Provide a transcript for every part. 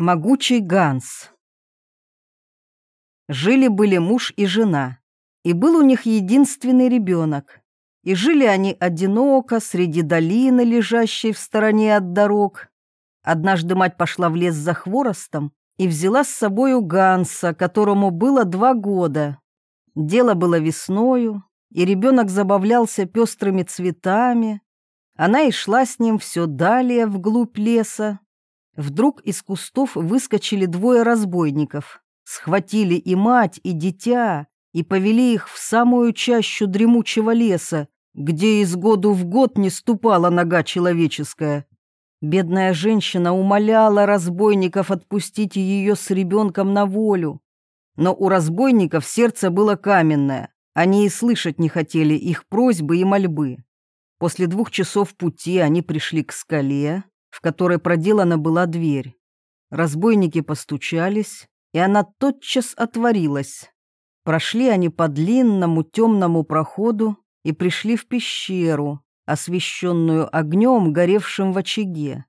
Могучий Ганс. Жили-были муж и жена, и был у них единственный ребенок. И жили они одиноко среди долины, лежащей в стороне от дорог. Однажды мать пошла в лес за хворостом и взяла с собою Ганса, которому было два года. Дело было весною, и ребенок забавлялся пестрыми цветами. Она и шла с ним все далее вглубь леса, Вдруг из кустов выскочили двое разбойников, схватили и мать, и дитя, и повели их в самую чащу дремучего леса, где из году в год не ступала нога человеческая. Бедная женщина умоляла разбойников отпустить ее с ребенком на волю. Но у разбойников сердце было каменное, они и слышать не хотели их просьбы и мольбы. После двух часов пути они пришли к скале, в которой проделана была дверь. Разбойники постучались, и она тотчас отворилась. Прошли они по длинному темному проходу и пришли в пещеру, освещенную огнем, горевшим в очаге.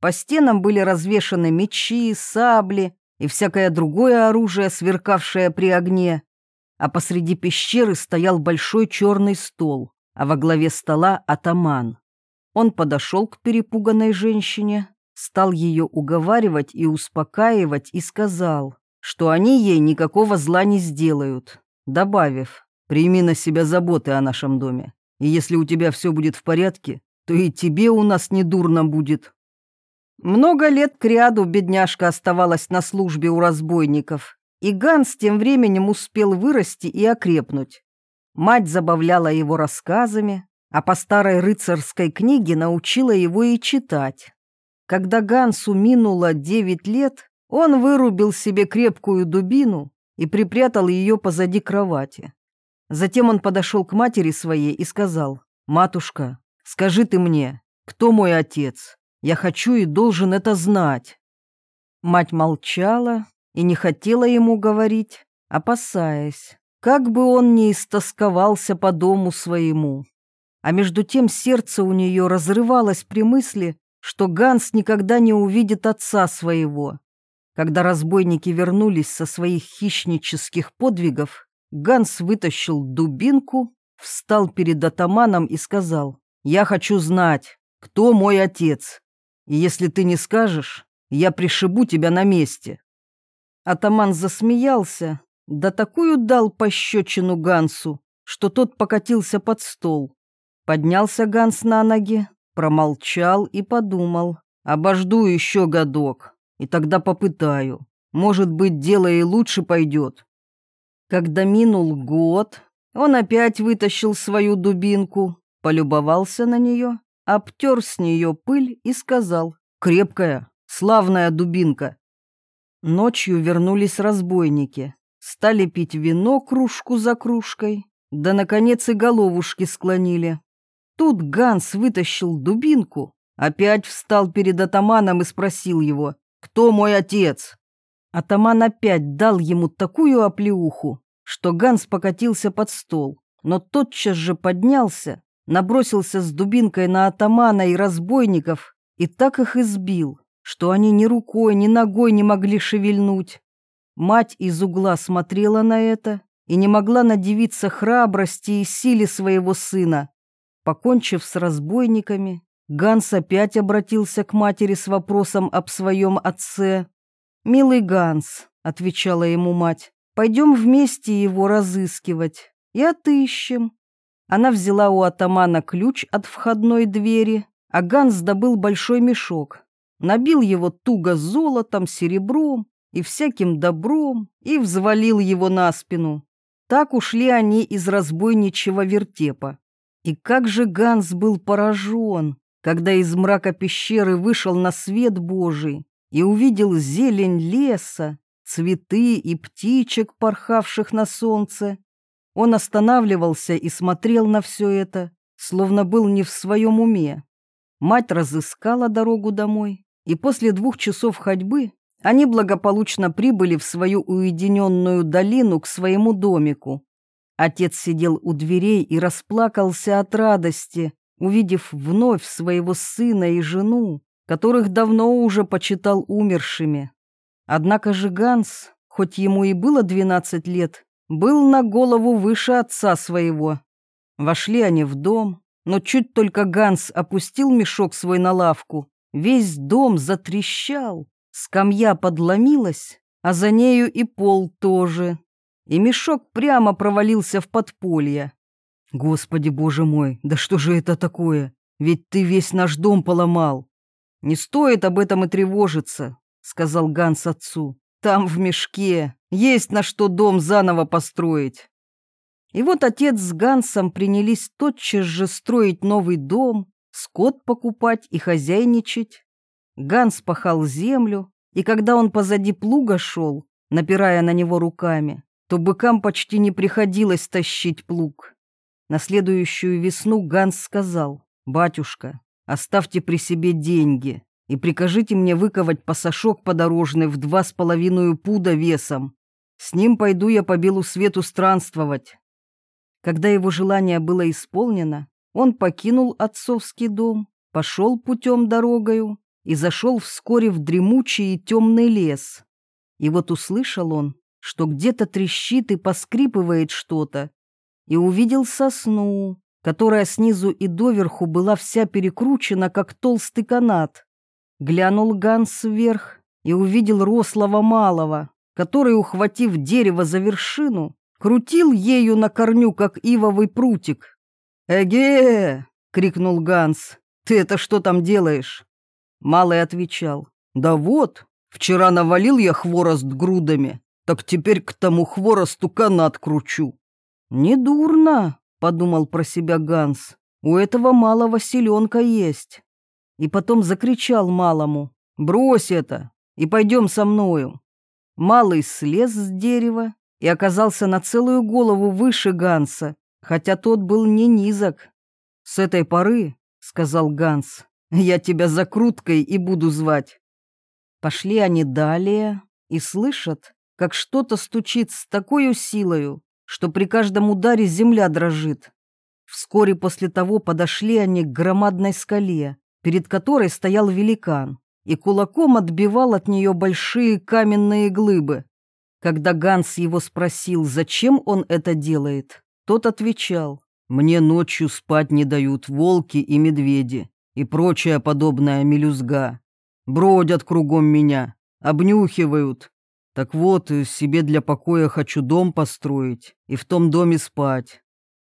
По стенам были развешаны мечи, сабли и всякое другое оружие, сверкавшее при огне, а посреди пещеры стоял большой черный стол, а во главе стола атаман. Он подошел к перепуганной женщине, стал ее уговаривать и успокаивать и сказал, что они ей никакого зла не сделают, добавив, «Прими на себя заботы о нашем доме, и если у тебя все будет в порядке, то и тебе у нас не дурно будет». Много лет кряду бедняжка оставалась на службе у разбойников, и Ганс тем временем успел вырасти и окрепнуть. Мать забавляла его рассказами, а по старой рыцарской книге научила его и читать. Когда Гансу минуло девять лет, он вырубил себе крепкую дубину и припрятал ее позади кровати. Затем он подошел к матери своей и сказал, «Матушка, скажи ты мне, кто мой отец? Я хочу и должен это знать». Мать молчала и не хотела ему говорить, опасаясь, как бы он ни истосковался по дому своему. А между тем сердце у нее разрывалось при мысли, что Ганс никогда не увидит отца своего. Когда разбойники вернулись со своих хищнических подвигов, Ганс вытащил дубинку, встал перед атаманом и сказал, «Я хочу знать, кто мой отец, и если ты не скажешь, я пришибу тебя на месте». Атаман засмеялся, да такую дал пощечину Гансу, что тот покатился под стол. Поднялся Ганс на ноги, промолчал и подумал. Обожду еще годок, и тогда попытаю. Может быть, дело и лучше пойдет. Когда минул год, он опять вытащил свою дубинку, полюбовался на нее, обтер с нее пыль и сказал «Крепкая, славная дубинка». Ночью вернулись разбойники, стали пить вино кружку за кружкой, да, наконец, и головушки склонили. Тут Ганс вытащил дубинку, опять встал перед атаманом и спросил его, «Кто мой отец?» Атаман опять дал ему такую оплеуху, что Ганс покатился под стол, но тотчас же поднялся, набросился с дубинкой на атамана и разбойников и так их избил, что они ни рукой, ни ногой не могли шевельнуть. Мать из угла смотрела на это и не могла надевиться храбрости и силе своего сына. Покончив с разбойниками, Ганс опять обратился к матери с вопросом об своем отце. «Милый Ганс», — отвечала ему мать, — «пойдем вместе его разыскивать и отыщем». Она взяла у атамана ключ от входной двери, а Ганс добыл большой мешок, набил его туго золотом, серебром и всяким добром и взвалил его на спину. Так ушли они из разбойничьего вертепа. И как же Ганс был поражен, когда из мрака пещеры вышел на свет Божий и увидел зелень леса, цветы и птичек, порхавших на солнце. Он останавливался и смотрел на все это, словно был не в своем уме. Мать разыскала дорогу домой, и после двух часов ходьбы они благополучно прибыли в свою уединенную долину к своему домику, Отец сидел у дверей и расплакался от радости, увидев вновь своего сына и жену, которых давно уже почитал умершими. Однако же Ганс, хоть ему и было 12 лет, был на голову выше отца своего. Вошли они в дом, но чуть только Ганс опустил мешок свой на лавку, весь дом затрещал, скамья подломилась, а за нею и пол тоже. И мешок прямо провалился в подполье. Господи, боже мой, да что же это такое? Ведь ты весь наш дом поломал. Не стоит об этом и тревожиться, сказал Ганс отцу. Там в мешке есть на что дом заново построить. И вот отец с Гансом принялись тотчас же строить новый дом, скот покупать и хозяйничать. Ганс пахал землю, и когда он позади плуга шел, напирая на него руками, то быкам почти не приходилось тащить плуг. На следующую весну Ганс сказал, «Батюшка, оставьте при себе деньги и прикажите мне выковать пасашок подорожный в два с половиной пуда весом. С ним пойду я по белу свету странствовать». Когда его желание было исполнено, он покинул отцовский дом, пошел путем дорогою и зашел вскоре в дремучий и темный лес. И вот услышал он, что где-то трещит и поскрипывает что-то, и увидел сосну, которая снизу и доверху была вся перекручена, как толстый канат. Глянул Ганс вверх и увидел рослого малого, который, ухватив дерево за вершину, крутил ею на корню, как ивовый прутик. «Эге!» — крикнул Ганс. «Ты это что там делаешь?» Малый отвечал. «Да вот, вчера навалил я хворост грудами, так теперь к тому хворосту канат кручу». «Недурно», — подумал про себя Ганс. «У этого малого селенка есть». И потом закричал малому. «Брось это и пойдем со мною». Малый слез с дерева и оказался на целую голову выше Ганса, хотя тот был не низок. «С этой поры», — сказал Ганс, — «я тебя закруткой и буду звать». Пошли они далее и слышат, как что-то стучит с такой силою, что при каждом ударе земля дрожит. Вскоре после того подошли они к громадной скале, перед которой стоял великан, и кулаком отбивал от нее большие каменные глыбы. Когда Ганс его спросил, зачем он это делает, тот отвечал, «Мне ночью спать не дают волки и медведи и прочая подобная мелюзга. Бродят кругом меня, обнюхивают, так вот, э, себе для покоя хочу дом построить и в том доме спать.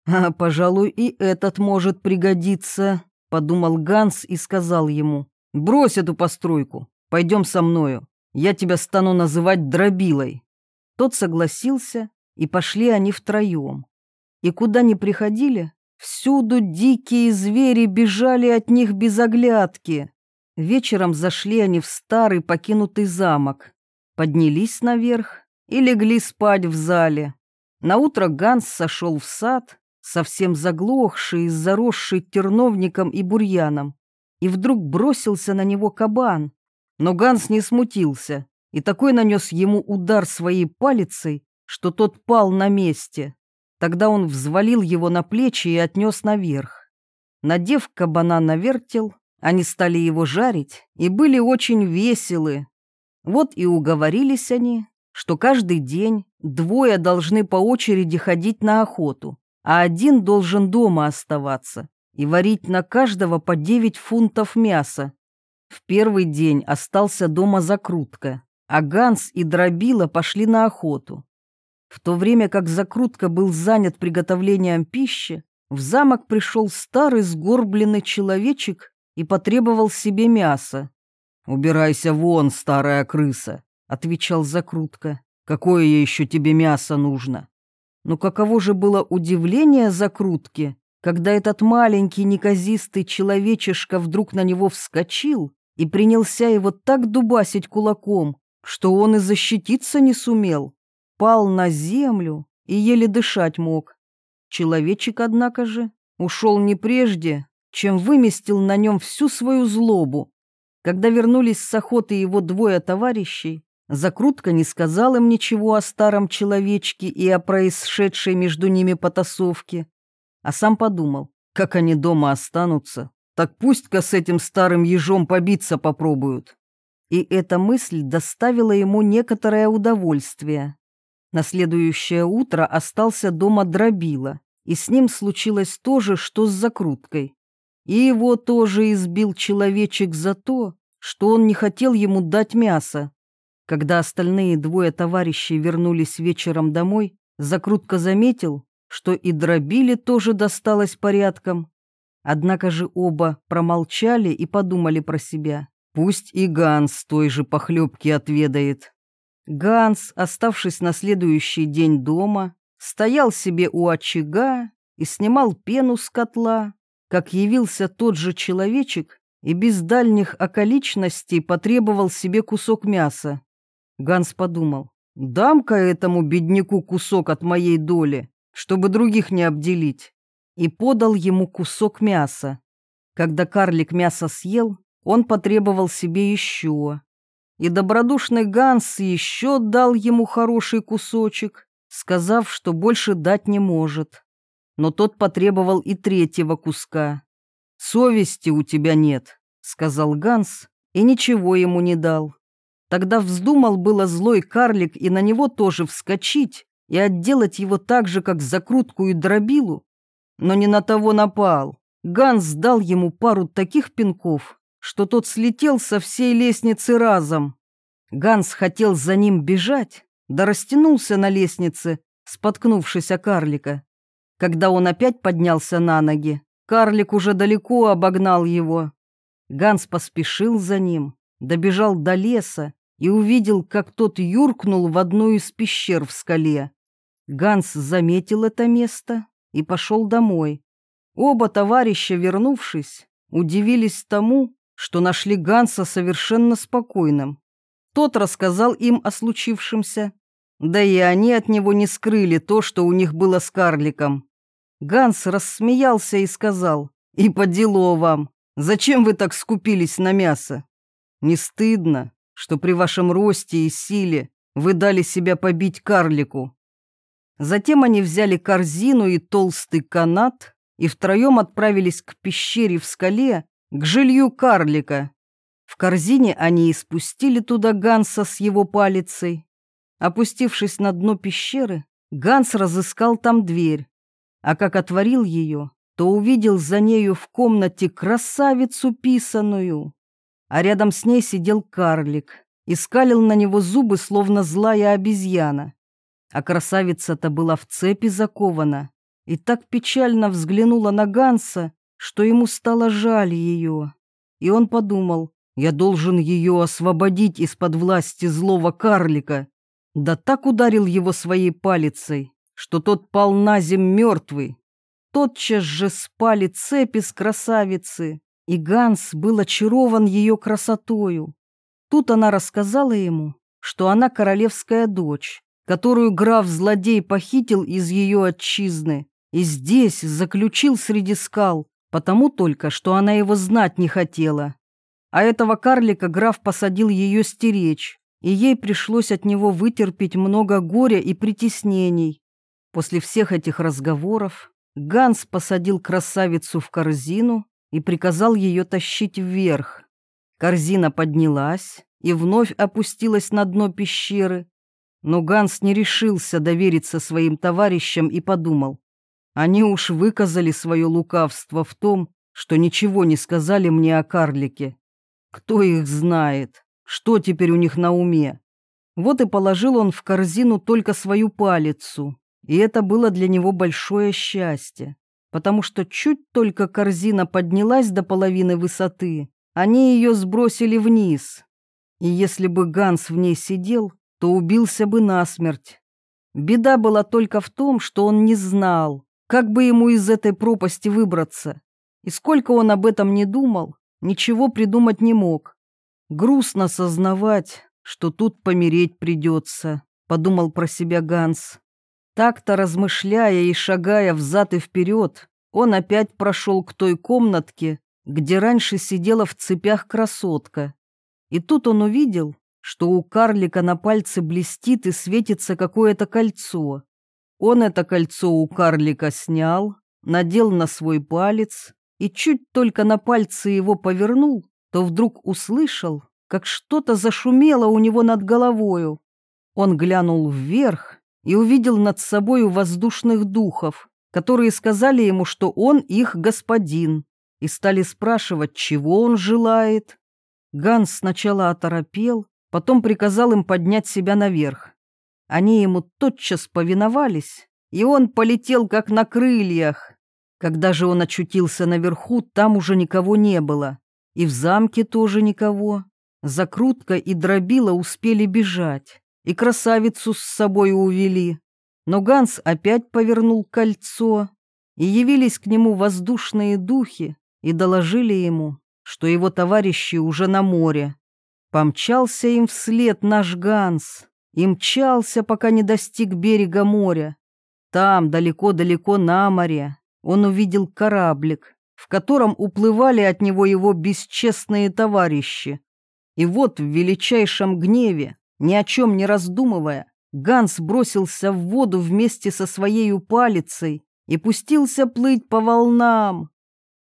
А, пожалуй, и этот может пригодиться, подумал Ганс и сказал ему. Брось эту постройку, пойдем со мною, я тебя стану называть дробилой. Тот согласился, и пошли они втроем. И куда ни приходили, всюду дикие звери бежали от них без оглядки. Вечером зашли они в старый покинутый замок, поднялись наверх и легли спать в зале. Наутро Ганс сошел в сад, совсем заглохший и заросший терновником и бурьяном, и вдруг бросился на него кабан. Но Ганс не смутился, и такой нанес ему удар своей палицей, что тот пал на месте. Тогда он взвалил его на плечи и отнес наверх. Надев кабана на вертел, они стали его жарить и были очень веселы, вот и уговорились они, что каждый день двое должны по очереди ходить на охоту, а один должен дома оставаться и варить на каждого по 9 фунтов мяса. В первый день остался дома закрутка, а Ганс и Дробила пошли на охоту. В то время как закрутка был занят приготовлением пищи, в замок пришел старый сгорбленный человечек и потребовал себе мяса. «Убирайся вон, старая крыса», — отвечал Закрутка. «Какое еще тебе мясо нужно?» Но каково же было удивление Закрутки, когда этот маленький неказистый человечишка вдруг на него вскочил и принялся его так дубасить кулаком, что он и защититься не сумел, пал на землю и еле дышать мог. Человечек, однако же, ушел не прежде, чем выместил на нем всю свою злобу. Когда вернулись с охоты его двое товарищей, Закрутка не сказал им ничего о старом человечке и о происшедшей между ними потасовке, а сам подумал, как они дома останутся, так пусть-ка с этим старым ежом побиться попробуют. и эта мысль доставила ему некоторое удовольствие. На следующее утро остался дома дробила, и с ним случилось то же, что с закруткой. И его тоже избил человечек за то, что он не хотел ему дать мясо. Когда остальные двое товарищей вернулись вечером домой, закрутка заметил, что и дробили тоже досталось порядком. Однако же оба промолчали и подумали про себя. Пусть и Ганс той же похлебки отведает. Ганс, оставшись на следующий день дома, стоял себе у очага и снимал пену с котла, как явился тот же человечек и без дальних околичностей потребовал себе кусок мяса. Ганс подумал, дам-ка этому бедняку кусок от моей доли, чтобы других не обделить, и подал ему кусок мяса. Когда карлик мясо съел, он потребовал себе еще. И добродушный Ганс еще дал ему хороший кусочек, сказав, что больше дать не может. Но тот потребовал и третьего куска. «Совести у тебя нет», — сказал Ганс, и ничего ему не дал. Тогда вздумал было злой карлик и на него тоже вскочить и отделать его так же, как закрутку и дробилу. Но не на того напал. Ганс дал ему пару таких пинков, что тот слетел со всей лестницы разом. Ганс хотел за ним бежать, да растянулся на лестнице, споткнувшись о карлика. Когда он опять поднялся на ноги, карлик уже далеко обогнал его. Ганс поспешил за ним, добежал до леса и увидел, как тот юркнул в одну из пещер в скале. Ганс заметил это место и пошел домой. Оба товарища, вернувшись, удивились тому, что нашли Ганса совершенно спокойным. Тот рассказал им о случившемся, да и они от него не скрыли то, что у них было с карликом. Ганс рассмеялся и сказал, «И по делу вам, зачем вы так скупились на мясо? Не стыдно, что при вашем росте и силе вы дали себя побить карлику». Затем они взяли корзину и толстый канат и втроем отправились к пещере в скале, к жилью карлика. В корзине они испустили туда Ганса с его палицей. Опустившись на дно пещеры, Ганс разыскал там дверь, а как отворил ее, то увидел за нею в комнате красавицу писаную, а рядом с ней сидел карлик и скалил на него зубы, словно злая обезьяна. А красавица-то была в цепи закована и так печально взглянула на Ганса, что ему стало жаль ее. И он подумал, я должен ее освободить из-под власти злого карлика. Да так ударил его своей палицей, что тот пал на земь мертвый. Тотчас же спали цепи с красавицы, и Ганс был очарован ее красотою. Тут она рассказала ему, что она королевская дочь, которую граф-злодей похитил из ее отчизны и здесь заключил среди скал, потому только, что она его знать не хотела. А этого карлика граф посадил ее стеречь, и ей пришлось от него вытерпеть много горя и притеснений. После всех этих разговоров Ганс посадил красавицу в корзину и приказал ее тащить вверх. Корзина поднялась и вновь опустилась на дно пещеры, но Ганс не решился довериться своим товарищам и подумал, они уж выказали свое лукавство в том, что ничего не сказали мне о карлике. Кто их знает, что теперь у них на уме? Вот и положил он в корзину только свою палицу, и это было для него большое счастье, потому что чуть только корзина поднялась до половины высоты, они ее сбросили вниз. И если бы Ганс в ней сидел, то убился бы насмерть. Беда была только в том, что он не знал, как бы ему из этой пропасти выбраться? И сколько он об этом не думал, ничего придумать не мог. Грустно сознавать, что тут помереть придется, подумал про себя Ганс. Так-то размышляя и шагая взад и вперед, он опять прошел к той комнатке, где раньше сидела в цепях красотка. И тут он увидел, что у карлика на пальце блестит и светится какое-то кольцо. Он это кольцо у карлика снял, надел на свой палец и чуть только на пальце его повернул, то вдруг услышал, как что-то зашумело у него над головою. Он глянул вверх и увидел над собою воздушных духов, которые сказали ему, что он их господин, и стали спрашивать, чего он желает. Ганс сначала оторопел, потом приказал им поднять себя наверх. Они ему тотчас повиновались, и он полетел как на крыльях. Когда же он очутился наверху, там уже никого не было, и в замке тоже никого. Закрутка и дробила успели бежать и красавицу с собой увели. Но Ганс опять повернул кольцо, и явились к нему воздушные духи и доложили ему, что его товарищи уже на море. Помчался им вслед наш Ганс и мчался, пока не достиг берега моря. Там, далеко-далеко на море, он увидел кораблик, в котором уплывали от него его бесчестные товарищи. И вот в величайшем гневе ни о чем не раздумывая, Ганс бросился в воду вместе со своей палицей и пустился плыть по волнам.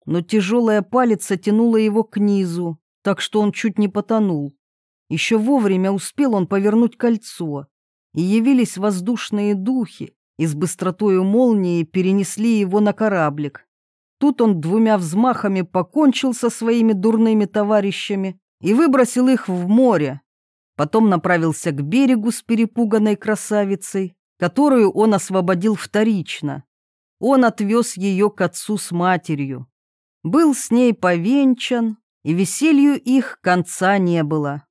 Но тяжелая палица тянула его к низу, так что он чуть не потонул. Еще вовремя успел он повернуть кольцо, и явились воздушные духи, и с быстротою молнии перенесли его на кораблик. Тут он двумя взмахами покончил со своими дурными товарищами и выбросил их в море потом направился к берегу с перепуганной красавицей, которую он освободил вторично. Он отвез ее к отцу с матерью. Был с ней повенчан, и веселью их конца не было.